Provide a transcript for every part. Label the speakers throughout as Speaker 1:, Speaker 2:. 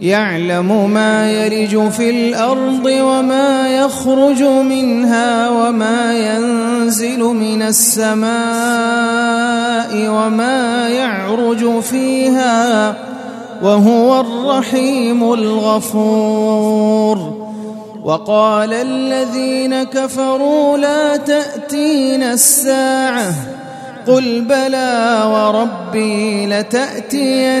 Speaker 1: يعلم ما يلج في الأرض وما يخرج منها وما ينزل من السماء وما يعرج فيها وهو الرحيم الغفور. وقال الذين كفروا لا تأتين الساعة قل بلى وربي لتأتينكم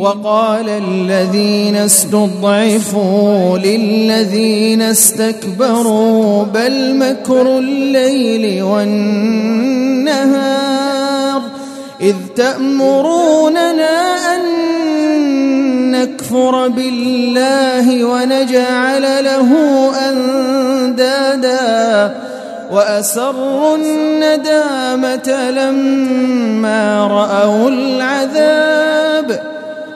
Speaker 1: وقال الذين استضعفوا للذين استكبروا بل مكر الليل والنهار إذ تأمروننا أن نكفر بالله ونجعل له أندادا وأسروا الندامة لما رأوا العذاب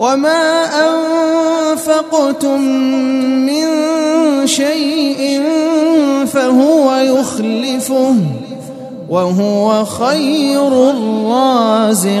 Speaker 1: وما أنفقتم من شيء فهو يخلفه وهو خير الرازقين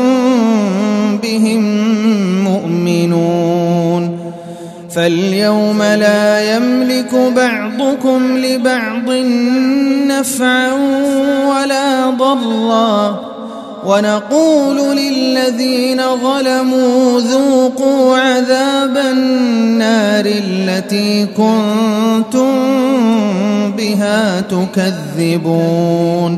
Speaker 1: بهم مؤمنون. فاليوم لا يملك بعضكم لبعض نفعا ولا ضرا. ونقول للذين ظلموا ذوقوا عذاب النار التي كنتم بها تكذبون.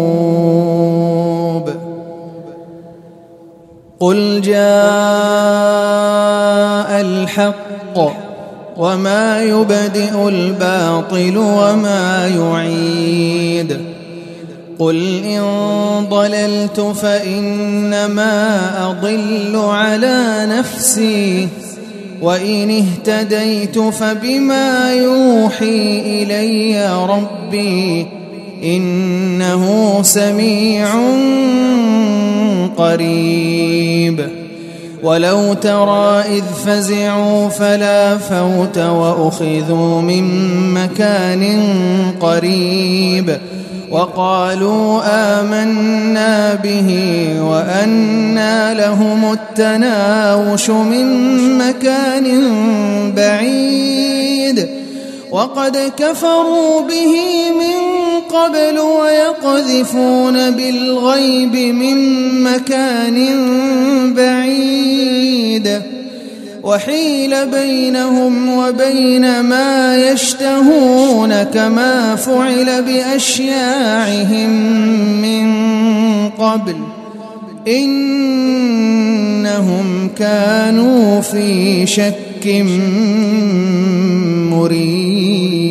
Speaker 1: قل جاء الحق وما يبدئ الباطل وما يعيد قل إن ضللت فإنما أضل على نفسي وإن اهتديت فبما يوحي إلي ربي إنه سميع قريب ولو ترى إذ فزعوا فلا فوت وأخذوا من مكان قريب وقالوا آمنا به وأنا لهم التناوش من مكان بعيد وقد كفروا به من قبل ويقذفون بالغيب من مكان بعيد وحيل بينهم وبين ما يشتهون كما فعل بأشياعهم من قبل إنهم كانوا في شك مريب